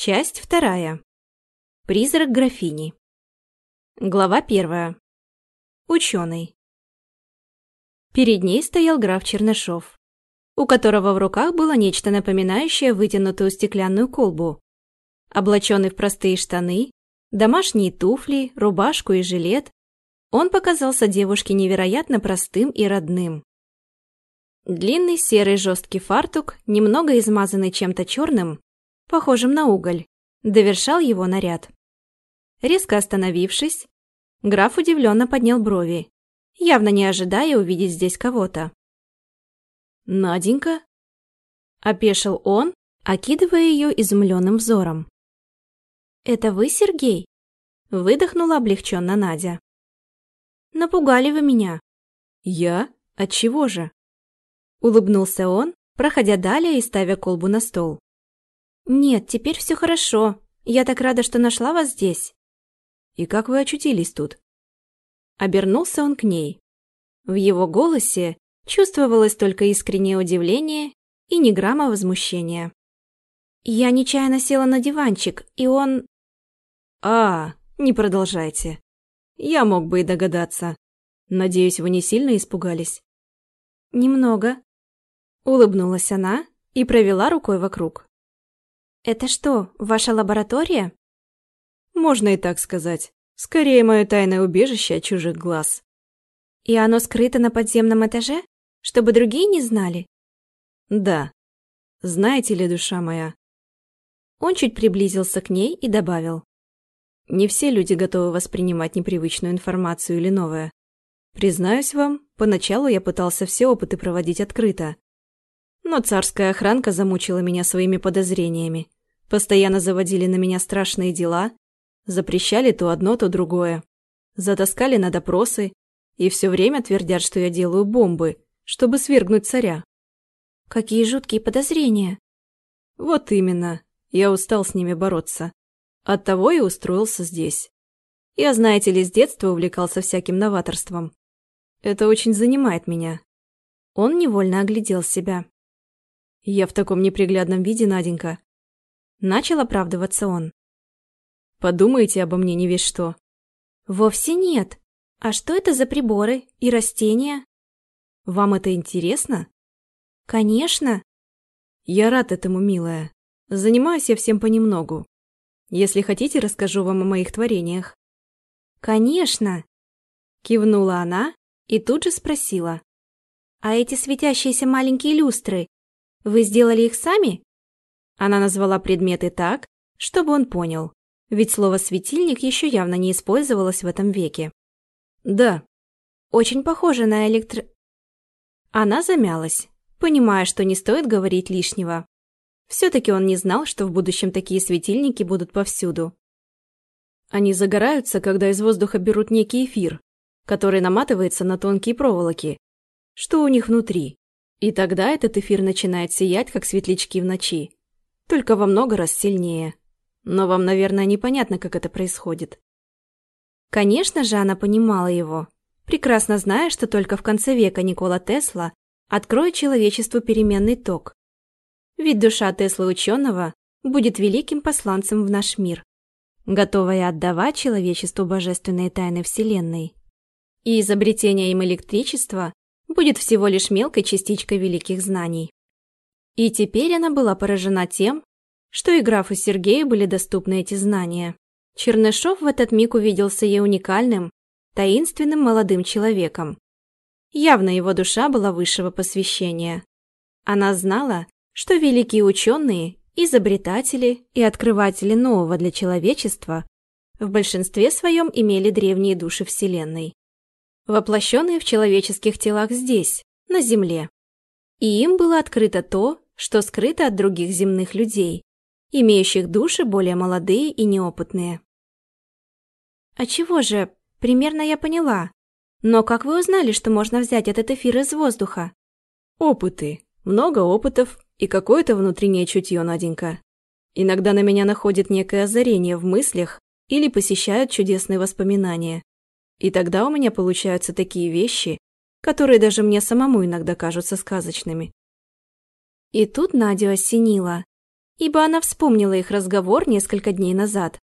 Часть вторая. Призрак графини. Глава первая. Ученый. Перед ней стоял граф Чернышов, у которого в руках было нечто напоминающее вытянутую стеклянную колбу. Облаченный в простые штаны, домашние туфли, рубашку и жилет, он показался девушке невероятно простым и родным. Длинный серый жесткий фартук, немного измазанный чем-то черным, похожим на уголь, довершал его наряд. Резко остановившись, граф удивленно поднял брови, явно не ожидая увидеть здесь кого-то. «Наденька?» – опешил он, окидывая ее изумленным взором. «Это вы, Сергей?» – выдохнула облегченно Надя. «Напугали вы меня». «Я? Отчего же?» Улыбнулся он, проходя далее и ставя колбу на стол. «Нет, теперь все хорошо. Я так рада, что нашла вас здесь». «И как вы очутились тут?» Обернулся он к ней. В его голосе чувствовалось только искреннее удивление и ни грамма возмущения. Я нечаянно села на диванчик, и он... «А, не продолжайте. Я мог бы и догадаться. Надеюсь, вы не сильно испугались?» «Немного», — улыбнулась она и провела рукой вокруг. «Это что, ваша лаборатория?» «Можно и так сказать. Скорее, мое тайное убежище от чужих глаз». «И оно скрыто на подземном этаже? Чтобы другие не знали?» «Да. Знаете ли, душа моя?» Он чуть приблизился к ней и добавил. «Не все люди готовы воспринимать непривычную информацию или новое. Признаюсь вам, поначалу я пытался все опыты проводить открыто, но царская охранка замучила меня своими подозрениями. Постоянно заводили на меня страшные дела, запрещали то одно, то другое. Затаскали на допросы и все время твердят, что я делаю бомбы, чтобы свергнуть царя. Какие жуткие подозрения. Вот именно. Я устал с ними бороться. Оттого и устроился здесь. Я, знаете ли, с детства увлекался всяким новаторством. Это очень занимает меня. Он невольно оглядел себя. Я в таком неприглядном виде, Наденька. Начал оправдываться он. Подумайте обо мне не весь что. Вовсе нет. А что это за приборы и растения? Вам это интересно? Конечно. Я рад этому, милая. Занимаюсь я всем понемногу. Если хотите, расскажу вам о моих творениях. Конечно. Кивнула она и тут же спросила. А эти светящиеся маленькие люстры, вы сделали их сами? Она назвала предметы так, чтобы он понял, ведь слово «светильник» еще явно не использовалось в этом веке. Да. Очень похоже на электро... Она замялась, понимая, что не стоит говорить лишнего. Все-таки он не знал, что в будущем такие светильники будут повсюду. Они загораются, когда из воздуха берут некий эфир, который наматывается на тонкие проволоки. Что у них внутри? И тогда этот эфир начинает сиять, как светлячки в ночи. Только во много раз сильнее. Но вам, наверное, непонятно, как это происходит. Конечно же, она понимала его, прекрасно зная, что только в конце века Никола Тесла откроет человечеству переменный ток. Ведь душа Теслы ученого будет великим посланцем в наш мир, готовая отдавать человечеству божественные тайны Вселенной. И изобретение им электричества будет всего лишь мелкой частичкой великих знаний. И теперь она была поражена тем, что и графу Сергею были доступны эти знания. Чернышов в этот миг увиделся ей уникальным, таинственным молодым человеком. Явно его душа была высшего посвящения. Она знала, что великие ученые, изобретатели и открыватели нового для человечества в большинстве своем имели древние души Вселенной воплощенные в человеческих телах здесь, на Земле. И им было открыто то, что скрыто от других земных людей, имеющих души более молодые и неопытные. А чего же, примерно я поняла. Но как вы узнали, что можно взять этот эфир из воздуха? Опыты. Много опытов и какое-то внутреннее чутье, Наденька. Иногда на меня находит некое озарение в мыслях или посещают чудесные воспоминания. И тогда у меня получаются такие вещи, которые даже мне самому иногда кажутся сказочными. И тут Надю осенило. ибо она вспомнила их разговор несколько дней назад.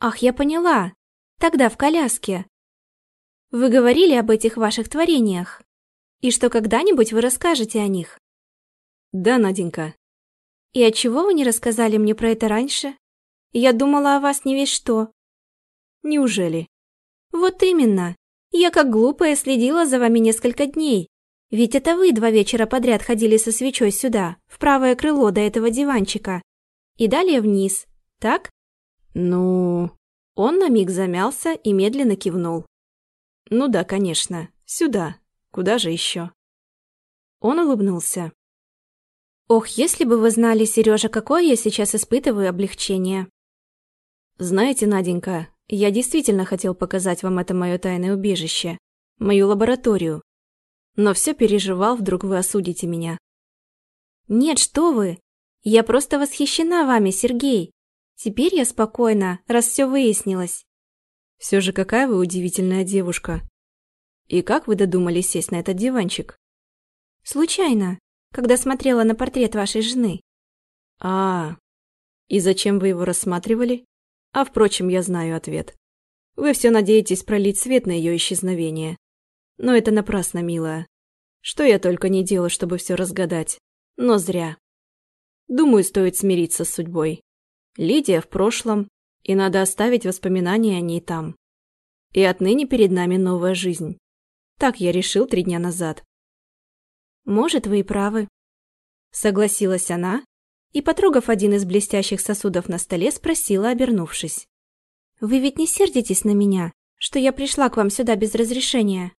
«Ах, я поняла. Тогда в коляске. Вы говорили об этих ваших творениях, и что когда-нибудь вы расскажете о них». «Да, Наденька». «И отчего вы не рассказали мне про это раньше? Я думала о вас не весь что». «Неужели?» «Вот именно. Я как глупая следила за вами несколько дней. Ведь это вы два вечера подряд ходили со свечой сюда, в правое крыло до этого диванчика. И далее вниз, так? Ну... Он на миг замялся и медленно кивнул. Ну да, конечно. Сюда. Куда же еще? Он улыбнулся. Ох, если бы вы знали, Сережа, какое я сейчас испытываю облегчение. Знаете, Наденька, я действительно хотел показать вам это мое тайное убежище, мою лабораторию. Но все переживал, вдруг вы осудите меня. Нет, что вы! Я просто восхищена вами, Сергей. Теперь я спокойна, раз все выяснилось. Все же какая вы удивительная девушка. И как вы додумались сесть на этот диванчик? Случайно, когда смотрела на портрет вашей жены. А, и зачем вы его рассматривали? А впрочем, я знаю ответ. Вы все надеетесь пролить свет на ее исчезновение. Но это напрасно, милая. Что я только не делаю, чтобы все разгадать. Но зря. Думаю, стоит смириться с судьбой. Лидия в прошлом, и надо оставить воспоминания о ней там. И отныне перед нами новая жизнь. Так я решил три дня назад. Может, вы и правы. Согласилась она и, потрогав один из блестящих сосудов на столе, спросила, обернувшись. «Вы ведь не сердитесь на меня, что я пришла к вам сюда без разрешения?»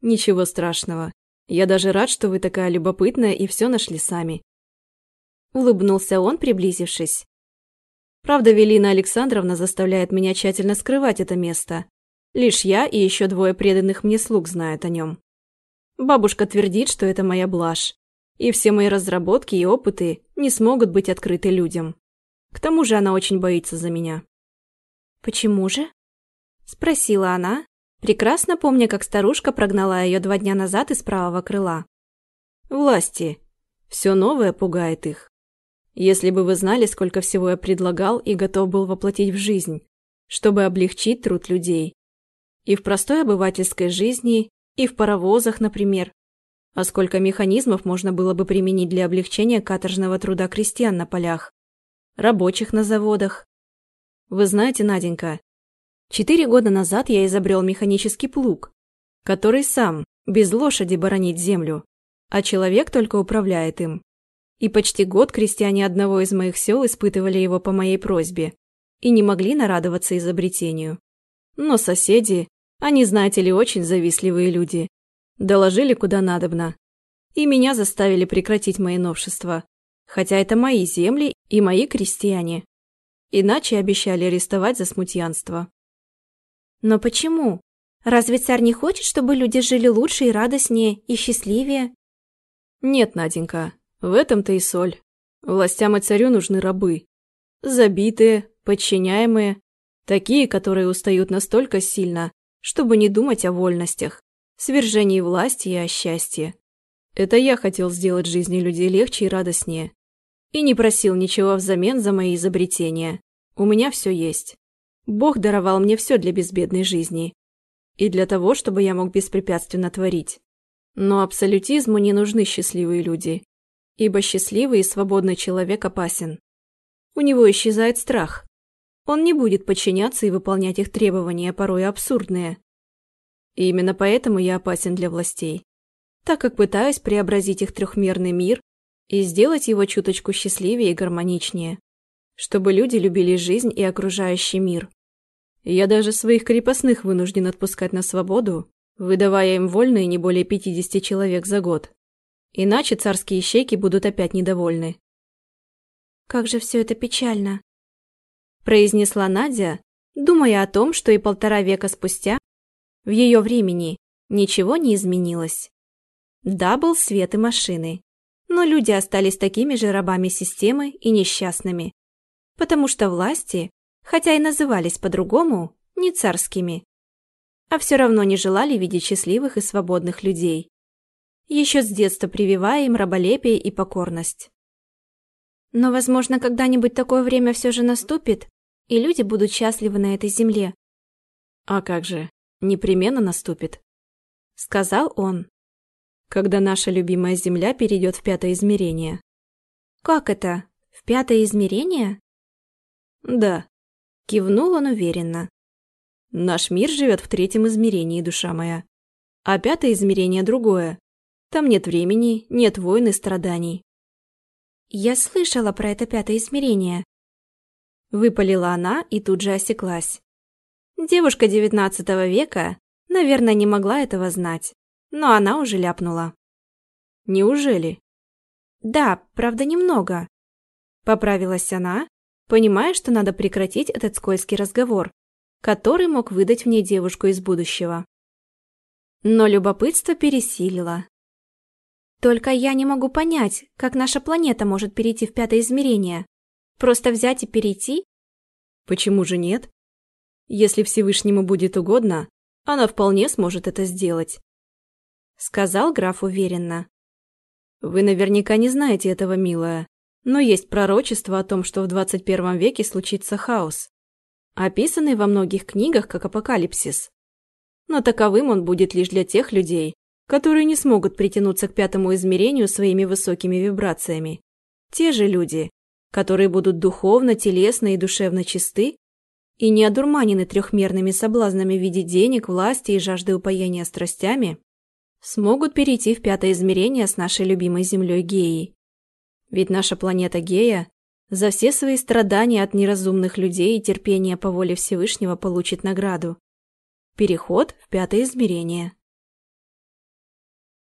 «Ничего страшного. Я даже рад, что вы такая любопытная и все нашли сами». Улыбнулся он, приблизившись. Правда, Велина Александровна заставляет меня тщательно скрывать это место. Лишь я и еще двое преданных мне слуг знают о нем. Бабушка твердит, что это моя блажь, и все мои разработки и опыты не смогут быть открыты людям. К тому же она очень боится за меня. «Почему же?» – спросила она, прекрасно помня, как старушка прогнала ее два дня назад из правого крыла. «Власти. Все новое пугает их. Если бы вы знали, сколько всего я предлагал и готов был воплотить в жизнь, чтобы облегчить труд людей. И в простой обывательской жизни, и в паровозах, например, а сколько механизмов можно было бы применить для облегчения каторжного труда крестьян на полях, рабочих на заводах. Вы знаете, Наденька, четыре года назад я изобрел механический плуг, который сам, без лошади, баронит землю, а человек только управляет им. И почти год крестьяне одного из моих сел испытывали его по моей просьбе и не могли нарадоваться изобретению. Но соседи, они, знаете ли, очень завистливые люди, Доложили куда надобно. И меня заставили прекратить мои новшества. Хотя это мои земли и мои крестьяне. Иначе обещали арестовать за смутьянство. Но почему? Разве царь не хочет, чтобы люди жили лучше и радостнее, и счастливее? Нет, Наденька, в этом-то и соль. Властям и царю нужны рабы. Забитые, подчиняемые, такие, которые устают настолько сильно, чтобы не думать о вольностях, свержении власти и о счастье. Это я хотел сделать жизни людей легче и радостнее. И не просил ничего взамен за мои изобретения. У меня все есть. Бог даровал мне все для безбедной жизни. И для того, чтобы я мог беспрепятственно творить. Но абсолютизму не нужны счастливые люди. Ибо счастливый и свободный человек опасен. У него исчезает страх. Он не будет подчиняться и выполнять их требования, порой абсурдные. И именно поэтому я опасен для властей, так как пытаюсь преобразить их трехмерный мир и сделать его чуточку счастливее и гармоничнее, чтобы люди любили жизнь и окружающий мир. Я даже своих крепостных вынужден отпускать на свободу, выдавая им вольные не более 50 человек за год. Иначе царские щеки будут опять недовольны. «Как же все это печально!» произнесла Надя, думая о том, что и полтора века спустя в ее времени ничего не изменилось. Да, был свет и машины, но люди остались такими же рабами системы и несчастными, потому что власти, хотя и назывались по-другому, не царскими, а все равно не желали видеть счастливых и свободных людей, еще с детства прививая им раболепие и покорность. Но, возможно, когда-нибудь такое время все же наступит, и люди будут счастливы на этой земле. А как же, непременно наступит, сказал он. Когда наша любимая земля перейдет в пятое измерение. Как это? В пятое измерение? Да, кивнул он уверенно. Наш мир живет в третьем измерении, душа моя. А пятое измерение другое. Там нет времени, нет войн и страданий. Я слышала про это пятое измерение. Выпалила она и тут же осеклась. Девушка девятнадцатого века, наверное, не могла этого знать, но она уже ляпнула. Неужели? Да, правда, немного. Поправилась она, понимая, что надо прекратить этот скользкий разговор, который мог выдать мне девушку из будущего. Но любопытство пересилило. Только я не могу понять, как наша планета может перейти в пятое измерение. Просто взять и перейти? Почему же нет? Если Всевышнему будет угодно, она вполне сможет это сделать. Сказал граф уверенно. Вы наверняка не знаете этого, милая, но есть пророчество о том, что в 21 веке случится хаос, описанный во многих книгах как апокалипсис. Но таковым он будет лишь для тех людей, которые не смогут притянуться к пятому измерению своими высокими вибрациями. Те же люди, которые будут духовно, телесно и душевно чисты и не одурманены трехмерными соблазнами в виде денег, власти и жажды упоения страстями, смогут перейти в пятое измерение с нашей любимой землей Геей. Ведь наша планета Гея за все свои страдания от неразумных людей и терпение по воле Всевышнего получит награду. Переход в пятое измерение.